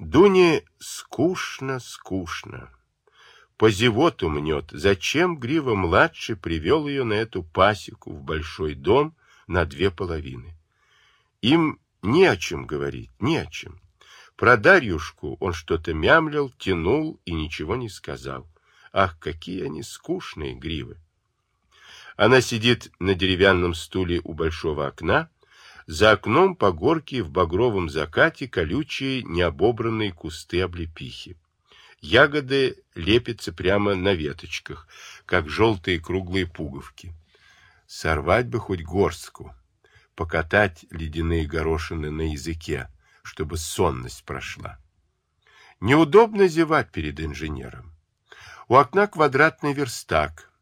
Дуне скучно, скучно. По зевоту зачем Грива-младший привел ее на эту пасеку в большой дом на две половины. Им не о чем говорить, не о чем. Про Дарьюшку он что-то мямлил, тянул и ничего не сказал. Ах, какие они скучные гривы! Она сидит на деревянном стуле у большого окна, за окном по горке в багровом закате колючие необобранные кусты облепихи. Ягоды лепятся прямо на веточках, как желтые круглые пуговки. Сорвать бы хоть горстку, покатать ледяные горошины на языке, чтобы сонность прошла. Неудобно зевать перед инженером. У окна квадратный верстак.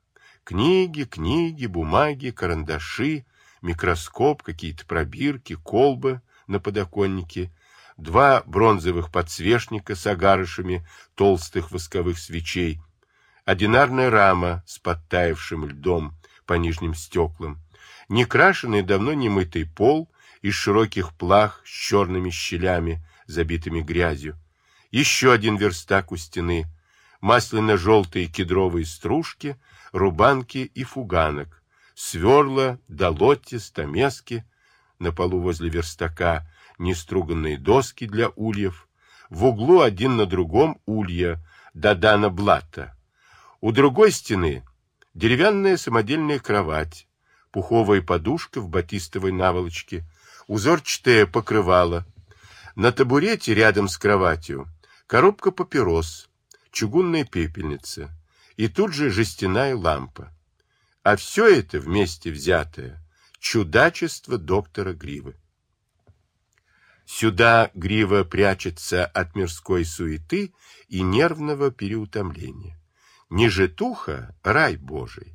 Книги, книги, бумаги, карандаши, микроскоп, какие-то пробирки, колбы на подоконнике, два бронзовых подсвечника с агарышами толстых восковых свечей, одинарная рама с подтаявшим льдом по нижним стеклам, некрашенный давно не мытый пол из широких плах с черными щелями, забитыми грязью, еще один верстак у стены, масляно-желтые кедровые стружки, рубанки и фуганок, сверла, долотти, стамески, на полу возле верстака неструганные доски для ульев, в углу один на другом улья Дадана Блата. У другой стены деревянная самодельная кровать, пуховая подушка в батистовой наволочке, узорчатое покрывало. На табурете рядом с кроватью коробка папирос, чугунная пепельница и тут же жестяная лампа. А все это вместе взятое — чудачество доктора Гривы. Сюда Грива прячется от мирской суеты и нервного переутомления. Не житуха, рай Божий.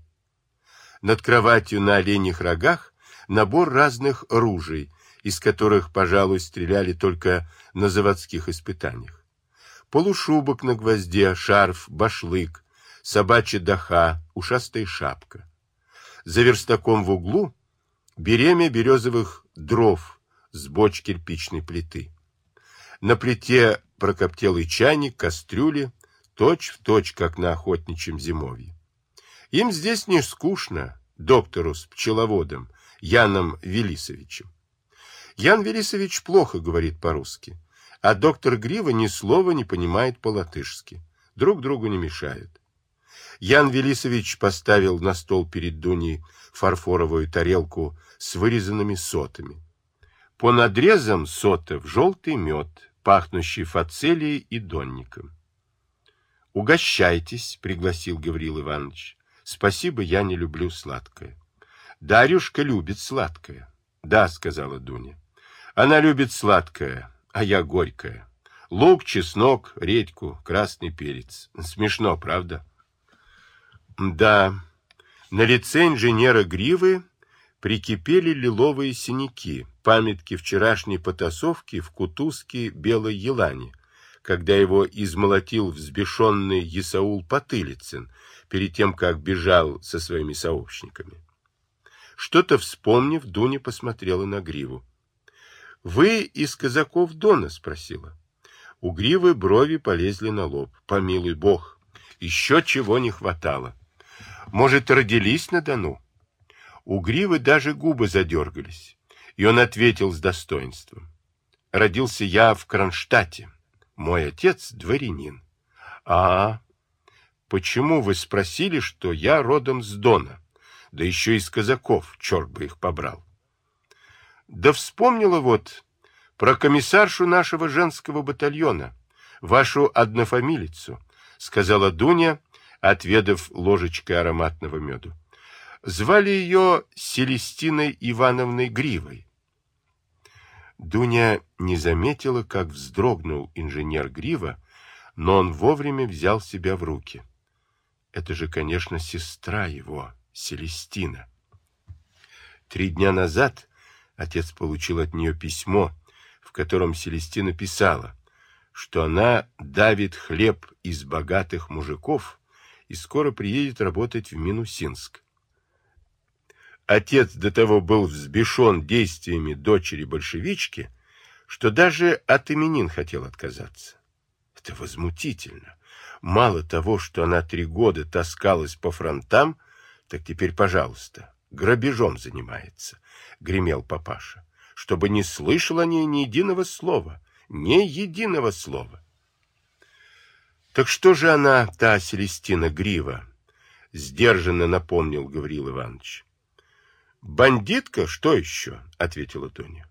Над кроватью на оленьих рогах набор разных ружей, из которых, пожалуй, стреляли только на заводских испытаниях. Полушубок на гвозде, шарф, башлык, собачья даха, ушастая шапка. За верстаком в углу беремя березовых дров с боч кирпичной плиты. На плите прокоптелый чайник, кастрюли, точь в точь, как на охотничьем зимовье. Им здесь не скучно, доктору с пчеловодом Яном Велисовичем. Ян Велисович плохо говорит по-русски, а доктор Грива ни слова не понимает по-латышски. Друг другу не мешают. Ян Велисович поставил на стол перед Дуней фарфоровую тарелку с вырезанными сотами. По надрезам сотов желтый мед, пахнущий фацелией и донником. «Угощайтесь», — пригласил Гаврил Иванович. «Спасибо, я не люблю сладкое». «Дарюшка любит сладкое». «Да», — сказала Дуня. «Она любит сладкое, а я горькое. Лук, чеснок, редьку, красный перец. Смешно, правда?» Да, на лице инженера Гривы прикипели лиловые синяки, памятки вчерашней потасовки в кутузке Белой Елани, когда его измолотил взбешенный Исаул Потылицын перед тем, как бежал со своими сообщниками. Что-то вспомнив, Дуня посмотрела на Гриву. — Вы из казаков Дона? — спросила. У Гривы брови полезли на лоб. Помилуй бог, еще чего не хватало. — может, родились на Дону? У Гривы даже губы задергались, и он ответил с достоинством. Родился я в Кронштадте. Мой отец дворянин. А, почему вы спросили, что я родом с Дона? Да еще из казаков, черт бы их побрал. Да вспомнила вот про комиссаршу нашего женского батальона, вашу однофамилицу, сказала Дуня, отведав ложечкой ароматного меду. Звали ее Селестиной Ивановной Гривой. Дуня не заметила, как вздрогнул инженер Грива, но он вовремя взял себя в руки. Это же, конечно, сестра его, Селестина. Три дня назад отец получил от нее письмо, в котором Селестина писала, что она давит хлеб из богатых мужиков, и скоро приедет работать в Минусинск. Отец до того был взбешен действиями дочери большевички, что даже от именин хотел отказаться. Это возмутительно. Мало того, что она три года таскалась по фронтам, так теперь, пожалуйста, грабежом занимается, — гремел папаша, — чтобы не слышал о ней ни единого слова, ни единого слова. Так что же она, та Селестина Грива? Сдержанно напомнил Гавриил Иванович. Бандитка, что еще? Ответила Тоня.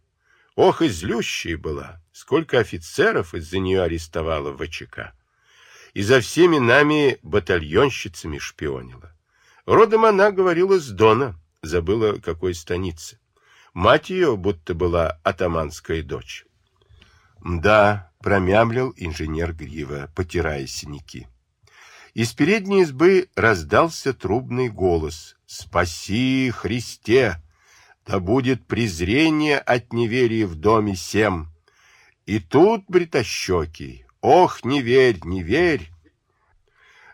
Ох, и злющая была. Сколько офицеров из-за нее арестовала в ВЧК. И за всеми нами батальонщицами шпионила. Родом она говорила с Дона, забыла какой станицы. Мать ее будто была атаманская дочь. Да, промямлил инженер Грива, потирая синяки. Из передней избы раздался трубный голос. «Спаси, Христе! Да будет презрение от неверия в доме сем!» И тут бритощекий. «Ох, не верь, не верь!»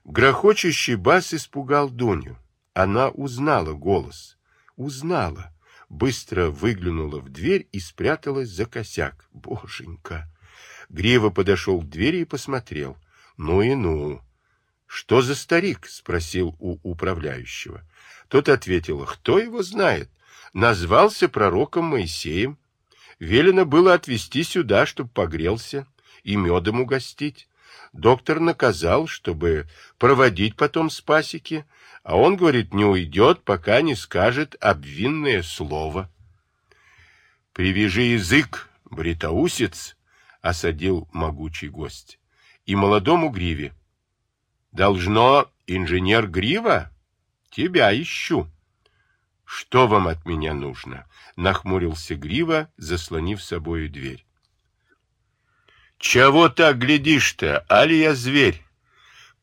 Грохочущий бас испугал Дуню. Она узнала голос. Узнала. Быстро выглянула в дверь и спряталась за косяк. Боженька! Грива подошел к двери и посмотрел. Ну и ну. Что за старик? Спросил у управляющего. Тот ответил, кто его знает. Назвался пророком Моисеем. Велено было отвезти сюда, чтобы погрелся и медом угостить. Доктор наказал, чтобы проводить потом с пасеки, а он, говорит, не уйдет, пока не скажет обвинное слово. «Привяжи язык, бритоусец!» — осадил могучий гость. «И молодому Гриве. Должно инженер Грива? Тебя ищу». «Что вам от меня нужно?» — нахмурился Грива, заслонив собою дверь. «Чего так глядишь-то, али я зверь?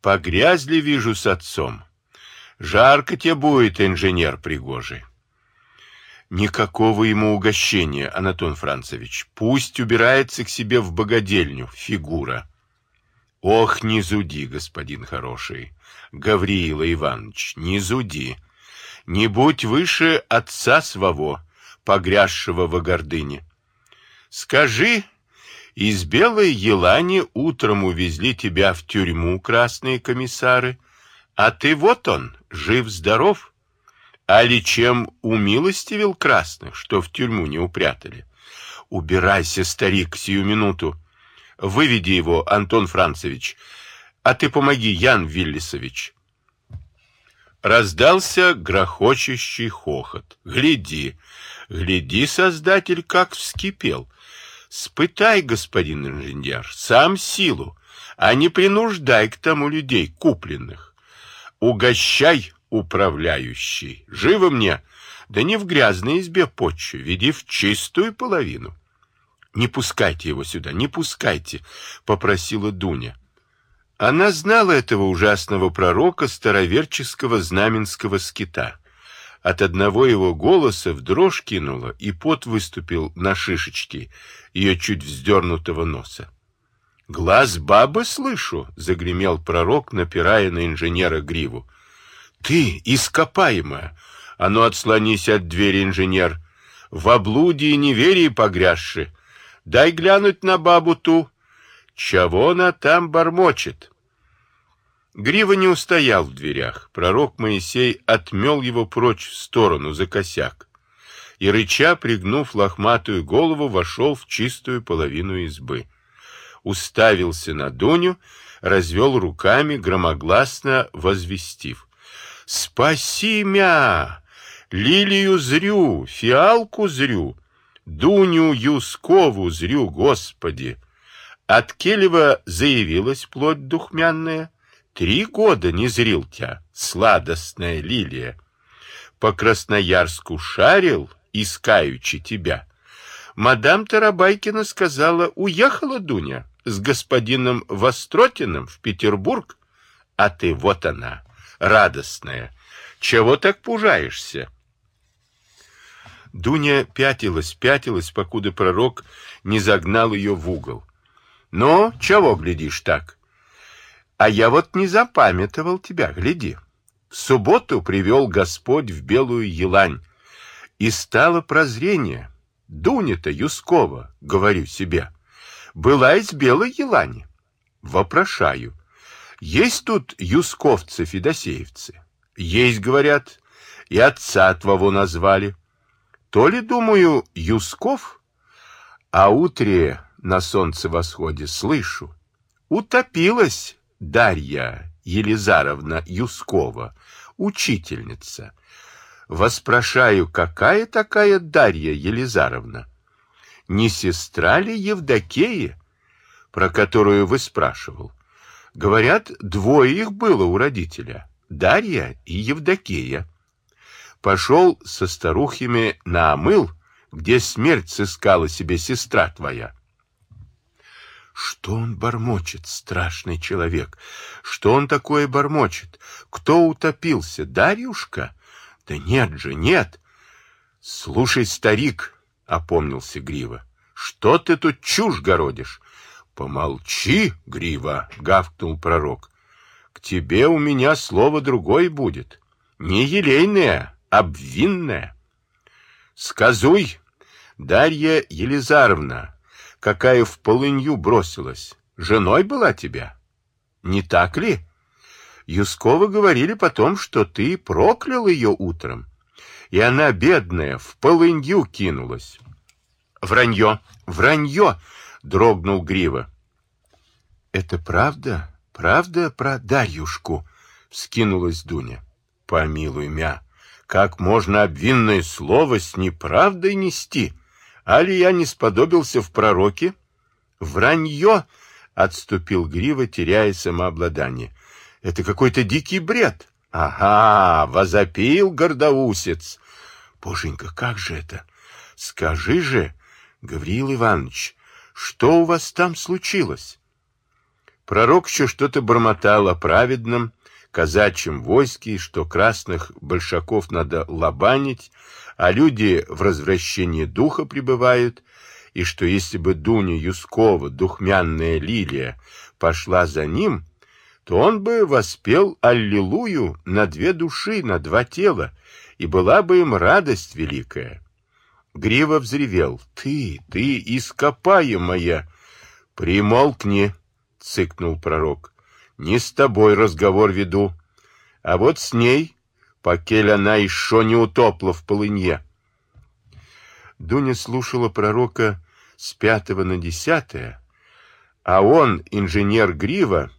Погрязли, вижу, с отцом. Жарко тебе будет, инженер Пригожий». Никакого ему угощения, Анатон Францевич. Пусть убирается к себе в богадельню, фигура. Ох, не зуди, господин хороший, Гавриила Иванович, не зуди. Не будь выше отца своего, погрязшего во гордыне. Скажи, из Белой Елани утром увезли тебя в тюрьму красные комиссары, а ты вот он, жив-здоров, Али чем умилостивил красных, что в тюрьму не упрятали? Убирайся, старик, сию минуту. Выведи его, Антон Францевич. А ты помоги, Ян Виллисович. Раздался грохочущий хохот. Гляди, гляди, создатель, как вскипел. Спытай, господин инженер, сам силу, а не принуждай к тому людей купленных. Угощай, управляющий. Живо мне! Да не в грязной избе почву, веди в чистую половину. Не пускайте его сюда, не пускайте, попросила Дуня. Она знала этого ужасного пророка староверческого знаменского скита. От одного его голоса в дрожь кинула, и пот выступил на шишечке ее чуть вздернутого носа. «Глаз бабы слышу!» — загремел пророк, напирая на инженера Гриву. Ты ископаемая. А ну отслонись от двери, инженер. В облуде и неверии погрязши. Дай глянуть на бабу ту. Чего она там бормочет? Грива не устоял в дверях. Пророк Моисей отмел его прочь в сторону, за косяк. И, рыча, пригнув лохматую голову, вошел в чистую половину избы. Уставился на Дуню, развел руками, громогласно возвестив. Спаси мя! Лилию зрю, фиалку зрю, Дуню Юскову зрю, Господи! От Келева заявилась плоть духмянная. Три года не зрил тебя, сладостная лилия. По Красноярску шарил, искаючи тебя. Мадам Тарабайкина сказала, уехала Дуня с господином Востротиным в Петербург, а ты вот она, радостная. Чего так пужаешься? Дуня пятилась, пятилась, покуда пророк не загнал ее в угол. Ну, чего глядишь так? А я вот не запамятовал тебя, гляди. В субботу привел Господь в белую елань, и стало прозрение. Дуня-то Юскова, говорю себе, была из Белой Елани. Вопрошаю, есть тут юсковцы-федосеевцы? Есть, говорят, и отца твоего назвали. То ли, думаю, Юсков, а утре на солнце восходе слышу, утопилась Дарья Елизаровна Юскова, учительница. Воспрошаю, какая такая Дарья Елизаровна? Не сестра ли Евдокея, про которую вы спрашивал? Говорят, двое их было у родителя, Дарья и Евдокея. Пошел со старухами на омыл, где смерть сыскала себе сестра твоя. Что он бормочет, страшный человек? Что он такое бормочет? Кто утопился? Дарюшка? Да нет же, нет. Слушай, старик, опомнился Грива. Что ты тут чушь городишь? Помолчи, Грива, гавкнул пророк. К тебе у меня слово другое будет. Не елейное, обвинное. Сказуй, Дарья Елизаровна, какая в полынью бросилась, женой была тебя. Не так ли? Юскова говорили потом, что ты проклял ее утром, и она, бедная, в полынью кинулась. Вранье, вранье, дрогнул Грива. Это правда? Правда про Дарьюшку? Вскинулась Дуня. Помилуй мя, как можно обвинное слово с неправдой нести? — Али я не сподобился в пророке? Вранье! Отступил Грива, теряя самообладание. Это какой-то дикий бред. Ага, возопил гордоусец. Боженька, как же это? Скажи же, Гавриил Иванович, что у вас там случилось? Пророк еще что-то бормотал о праведном, казачьем войске, что красных большаков надо лобанить, а люди в возвращении духа пребывают, и что если бы Дуня Юскова, духмянная лилия, пошла за ним, то он бы воспел Аллилуйю на две души, на два тела, и была бы им радость великая. Грива взревел. «Ты, ты, ископаемая!» «Примолкни!» — цыкнул пророк. «Не с тобой разговор веду, а вот с ней покель она еще не утопла в полынье. Дуня слушала пророка с пятого на десятое, а он, инженер Грива,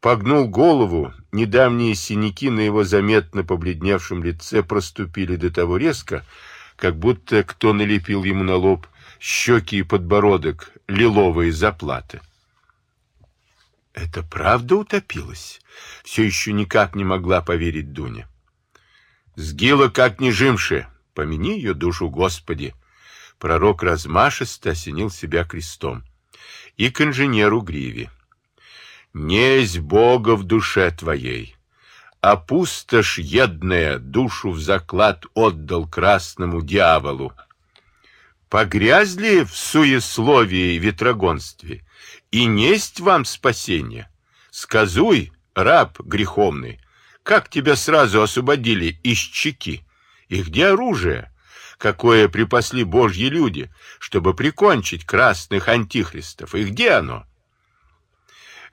погнул голову, недавние синяки на его заметно побледневшем лице проступили до того резко, как будто кто налепил ему на лоб щеки и подбородок лиловые заплаты. Это правда утопилась? Все еще никак не могла поверить Дуня. Сгила, как не жимши, помяни ее душу, Господи. Пророк размашисто осенил себя крестом. И к инженеру Гриве. Несть Бога в душе твоей, а пустошь едная душу в заклад отдал красному дьяволу. Погрязли в суесловии и ветрогонстве, и несть вам спасение. Сказуй, раб греховный, как тебя сразу освободили из чеки? И где оружие, какое припасли божьи люди, чтобы прикончить красных антихристов? И где оно?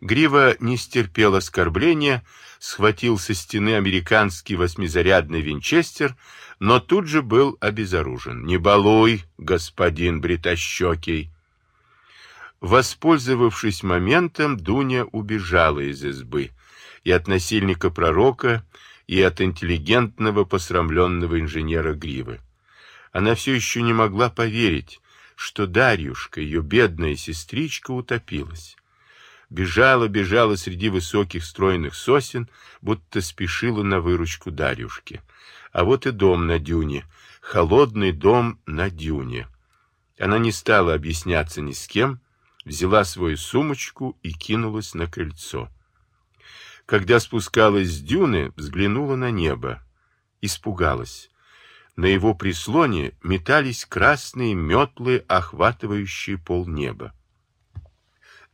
Грива не стерпел оскорбления, схватил со стены американский восьмизарядный винчестер, но тут же был обезоружен. «Не балуй, господин бритощекий!» Воспользовавшись моментом, Дуня убежала из избы и от насильника пророка, и от интеллигентного посрамленного инженера Гривы. Она все еще не могла поверить, что Дарьюшка, ее бедная сестричка, утопилась. Бежала, бежала среди высоких стройных сосен, будто спешила на выручку Дарьюшки. А вот и дом на дюне, холодный дом на дюне. Она не стала объясняться ни с кем, взяла свою сумочку и кинулась на крыльцо. Когда спускалась с дюны, взглянула на небо. Испугалась. На его прислоне метались красные метлы, охватывающие полнеба.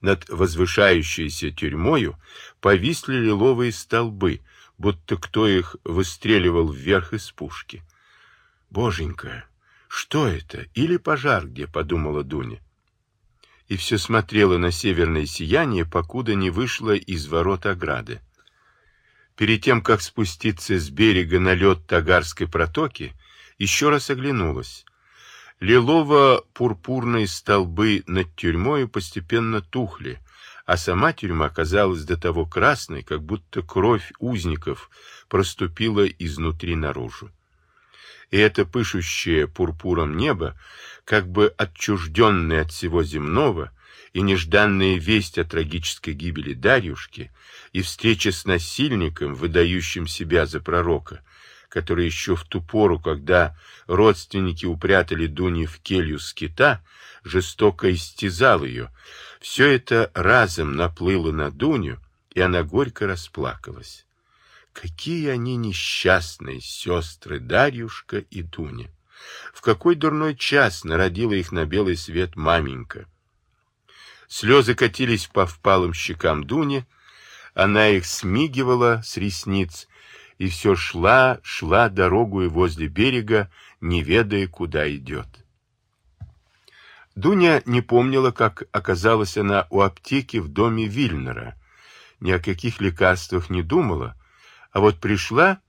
Над возвышающейся тюрьмою повисли лиловые столбы, будто кто их выстреливал вверх из пушки. Боженька, Что это? Или пожар где, подумала Дуня. И все смотрела на северное сияние, покуда не вышла из ворот ограды. Перед тем, как спуститься с берега на лед Тагарской протоки, еще раз оглянулась. Лилово-пурпурные столбы над тюрьмой постепенно тухли, а сама тюрьма казалась до того красной, как будто кровь узников проступила изнутри наружу. И это пышущее пурпуром небо, как бы отчужденное от всего земного, и нежданная весть о трагической гибели Дарьюшки, и встреча с насильником, выдающим себя за пророка, который еще в ту пору, когда родственники упрятали Дуни в келью скита, жестоко истязал ее, все это разом наплыло на Дуню, и она горько расплакалась. Какие они несчастные сестры Дарьюшка и Дуня! В какой дурной час народила их на белый свет маменька! Слезы катились по впалым щекам Дуни, она их смигивала с ресниц, и все шла, шла дорогу и возле берега, не ведая, куда идет. Дуня не помнила, как оказалась она у аптеки в доме Вильнера. Ни о каких лекарствах не думала, а вот пришла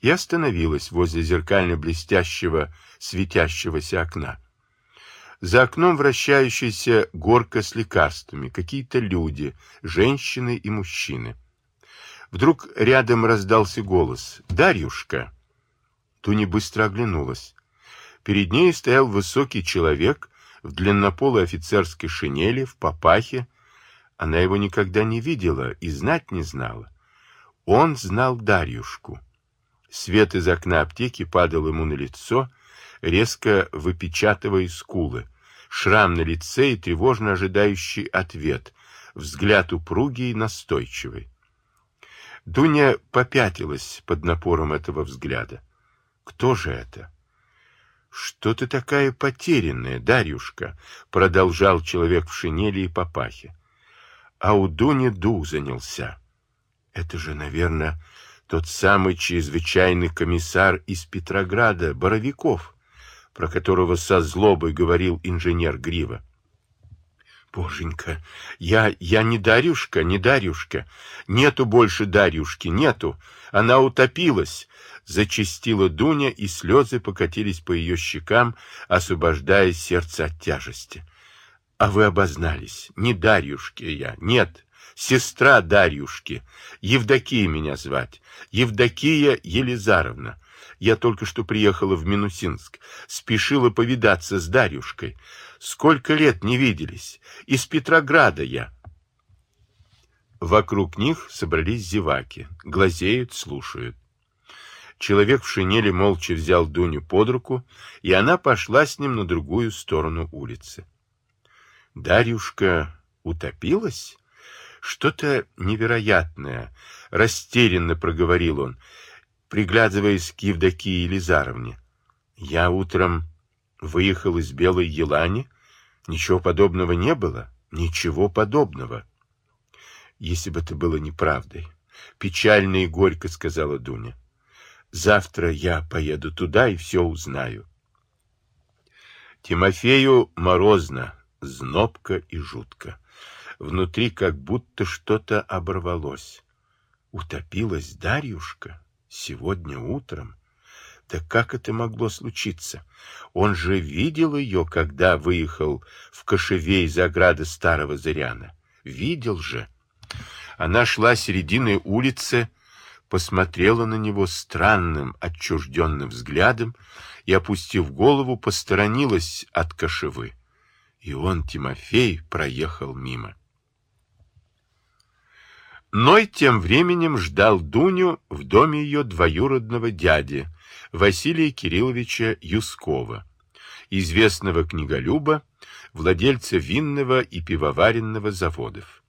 и остановилась возле зеркально блестящего, светящегося окна. За окном вращающаяся горка с лекарствами, какие-то люди, женщины и мужчины. Вдруг рядом раздался голос «Дарьюшка!». Туни быстро оглянулась. Перед ней стоял высокий человек в длиннополой офицерской шинели, в папахе. Она его никогда не видела и знать не знала. Он знал Дарьюшку. Свет из окна аптеки падал ему на лицо, резко выпечатывая скулы. Шрам на лице и тревожно ожидающий ответ, взгляд упругий и настойчивый. Дуня попятилась под напором этого взгляда. Кто же это? Что ты такая потерянная, Дарюшка? Продолжал человек в шинели и папахе. А у Дуни дух занялся. Это же, наверное, тот самый чрезвычайный комиссар из Петрограда, Боровиков, про которого со злобой говорил инженер Грива. Боженька, я, я не Дарюшка, не Дарюшка. Нету больше Дарюшки, нету. Она утопилась. Зачистила Дуня, и слезы покатились по ее щекам, освобождая сердце от тяжести. А вы обознались. Не Дарюшки я, нет. Сестра Дарюшки. Евдокия меня звать. Евдокия Елизаровна. Я только что приехала в Минусинск. Спешила повидаться с Дарюшкой. Сколько лет не виделись. Из Петрограда я. Вокруг них собрались зеваки. Глазеют, слушают. Человек в шинели молча взял Дуню под руку, и она пошла с ним на другую сторону улицы. Дарюшка утопилась? Что-то невероятное, растерянно проговорил он, приглядываясь к Евдокии Елизаровне. Я утром выехал из Белой Елани, ничего подобного не было, ничего подобного. Если бы это было неправдой, печально и горько сказала Дуня. Завтра я поеду туда и все узнаю. Тимофею морозно, знобко и жутко. Внутри как будто что-то оборвалось. Утопилась Дарьюшка сегодня утром. Да как это могло случиться? Он же видел ее, когда выехал в Кошеве из ограды старого Зыряна. Видел же. Она шла серединой улицы, посмотрела на него странным, отчужденным взглядом и, опустив голову, посторонилась от Кошевы. И он, Тимофей, проехал мимо. Ной тем временем ждал Дуню в доме ее двоюродного дяди, Василия Кирилловича Юскова, известного книголюба, владельца винного и пивоваренного заводов.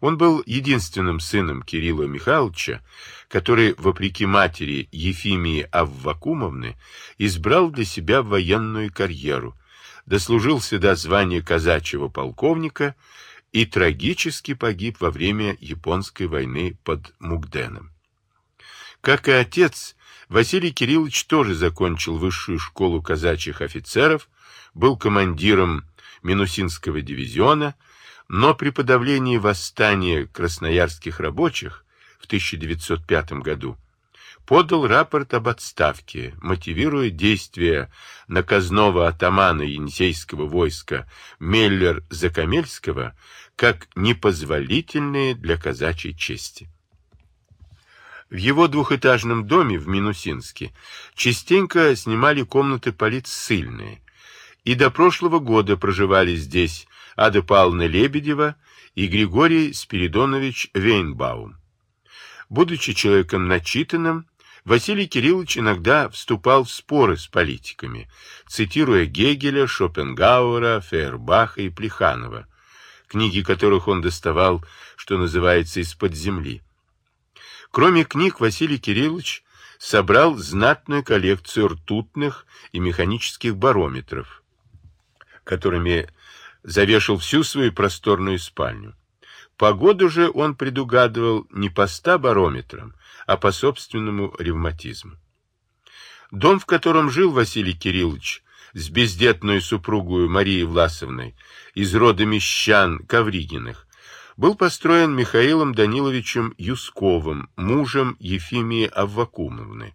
Он был единственным сыном Кирилла Михайловича, который, вопреки матери Ефимии Аввакумовны, избрал для себя военную карьеру, дослужился до звания казачьего полковника и трагически погиб во время японской войны под Мугденом. Как и отец, Василий Кириллович тоже закончил высшую школу казачьих офицеров, был командиром Минусинского дивизиона, но при подавлении восстания красноярских рабочих в 1905 году подал рапорт об отставке, мотивируя действия наказного атамана Енисейского войска Меллер-Закамельского как непозволительные для казачьей чести. В его двухэтажном доме в Минусинске частенько снимали комнаты полицсыльные, и до прошлого года проживали здесь Ада Павловна Лебедева и Григорий Спиридонович Вейнбаум. Будучи человеком начитанным, Василий Кириллович иногда вступал в споры с политиками, цитируя Гегеля, Шопенгауэра, Фейербаха и Плеханова, книги которых он доставал, что называется, из-под земли. Кроме книг, Василий Кириллович собрал знатную коллекцию ртутных и механических барометров, которыми завешал всю свою просторную спальню. Погоду же он предугадывал не по ста барометрам, а по собственному ревматизму. Дом, в котором жил Василий Кириллович с бездетной супругой Марией Власовной из рода мещан Ковригиных, был построен Михаилом Даниловичем Юсковым, мужем Ефимии Аввакумовны.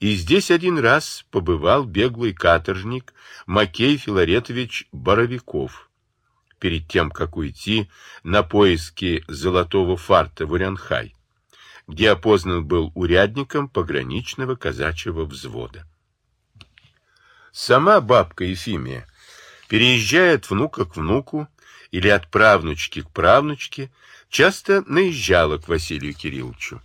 И здесь один раз побывал беглый каторжник Макей Филаретович Боровиков. Перед тем, как уйти на поиски золотого фарта в Урянхай, где опознан был урядником пограничного казачьего взвода. Сама бабка Ефимия переезжает внука к внуку, или от правнучки к правнучке, часто наезжала к Василию Кирилловичу.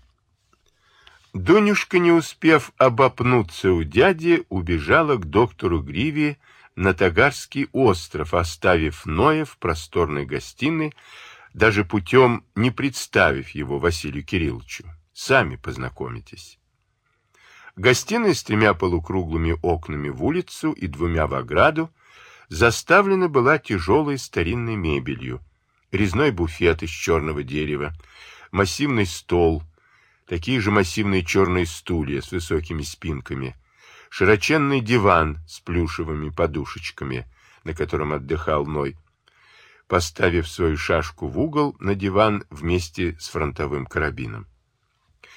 Дунюшка, не успев обопнуться у дяди, убежала к доктору Гриве на Тагарский остров, оставив Ноя в просторной гостиной, даже путем не представив его Василию Кирилловичу. Сами познакомитесь. Гостиная с тремя полукруглыми окнами в улицу и двумя в ограду заставлена была тяжелой старинной мебелью, резной буфет из черного дерева, массивный стол, такие же массивные черные стулья с высокими спинками, широченный диван с плюшевыми подушечками, на котором отдыхал Ной, поставив свою шашку в угол на диван вместе с фронтовым карабином.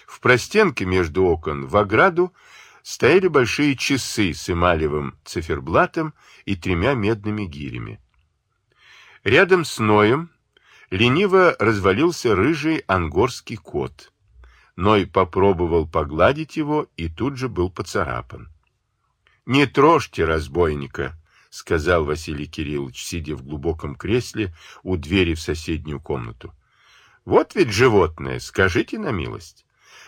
В простенке между окон в ограду стояли большие часы с эмалевым циферблатом и тремя медными гирями. Рядом с Ноем лениво развалился рыжий ангорский кот. Ной попробовал погладить его и тут же был поцарапан. — Не трожьте разбойника, — сказал Василий Кириллович, сидя в глубоком кресле у двери в соседнюю комнату. — Вот ведь животное, скажите на милость.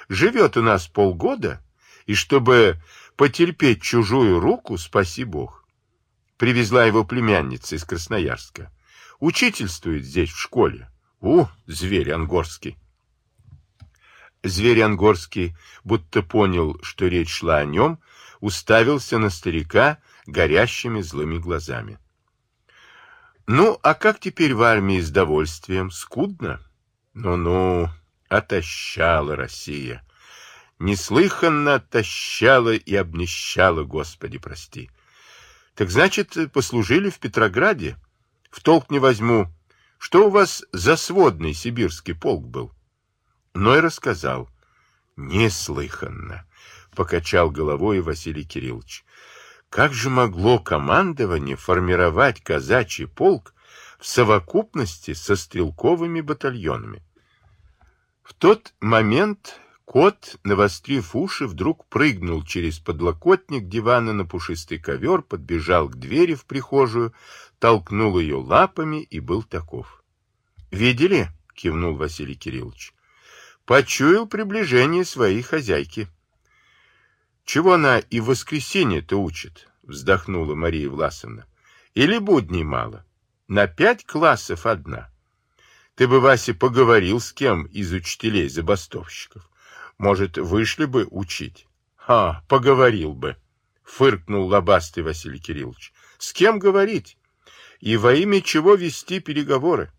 Живет у нас полгода, и чтобы потерпеть чужую руку, спаси Бог. Привезла его племянница из Красноярска. Учительствует здесь, в школе. У, зверь ангорский. Зверь ангорский, будто понял, что речь шла о нем, уставился на старика горящими злыми глазами. Ну, а как теперь в армии с довольствием? Скудно? Ну-ну, отощала Россия. Неслыханно отощала и обнищала, Господи, прости. Так значит, послужили в Петрограде? В толк не возьму. Что у вас за сводный сибирский полк был? Ной рассказал. Неслыханно, покачал головой Василий Кириллович. Как же могло командование формировать казачий полк в совокупности со стрелковыми батальонами? В тот момент Кот, навострив уши, вдруг прыгнул через подлокотник дивана на пушистый ковер, подбежал к двери в прихожую, толкнул ее лапами и был таков. «Видели?» — кивнул Василий Кириллович. «Почуял приближение своей хозяйки». «Чего она и в воскресенье-то учит?» — вздохнула Мария Власовна. «Или будней мало? На пять классов одна. Ты бы, Вася, поговорил с кем из учителей-забастовщиков. Может, вышли бы учить? А, поговорил бы, фыркнул лобастый Василий Кириллович. С кем говорить? И во имя чего вести переговоры?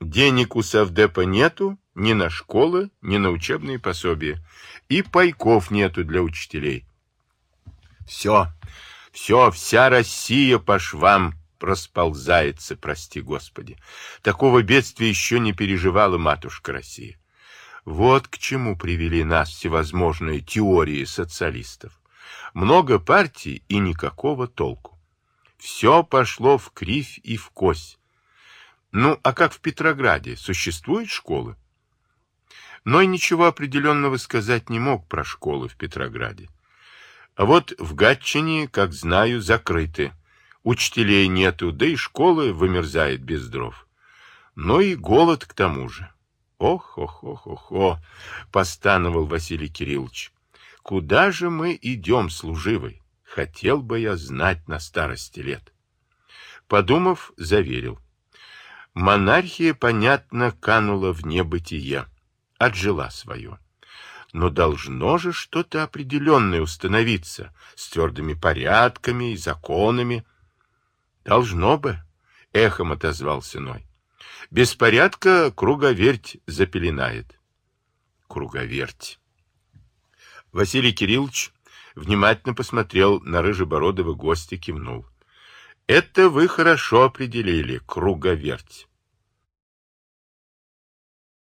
Денег у Совдепа нету ни на школы, ни на учебные пособия. и пайков нету для учителей. Все, все, вся Россия по швам расползается, прости Господи. Такого бедствия еще не переживала матушка Россия. Вот к чему привели нас всевозможные теории социалистов. Много партий и никакого толку. Все пошло в кривь и в кось. Ну, а как в Петрограде? Существуют школы? Но и ничего определенного сказать не мог про школы в Петрограде. А вот в Гатчине, как знаю, закрыты. Учителей нету, да и школа вымерзает без дров. Но и голод к тому же. Ох, ох, ох, ох, ох, постановал Василий Кириллович. Куда же мы идем, служивый? Хотел бы я знать на старости лет. Подумав, заверил. Монархия, понятно, канула в небытие, отжила свое. Но должно же что-то определенное установиться с твердыми порядками и законами. Должно бы, эхом отозвался Ной. Беспорядка круговерть запеленает. Круговерть. Василий Кириллович внимательно посмотрел на рыжебородого гостя, кивнул. Это вы хорошо определили, круговерть.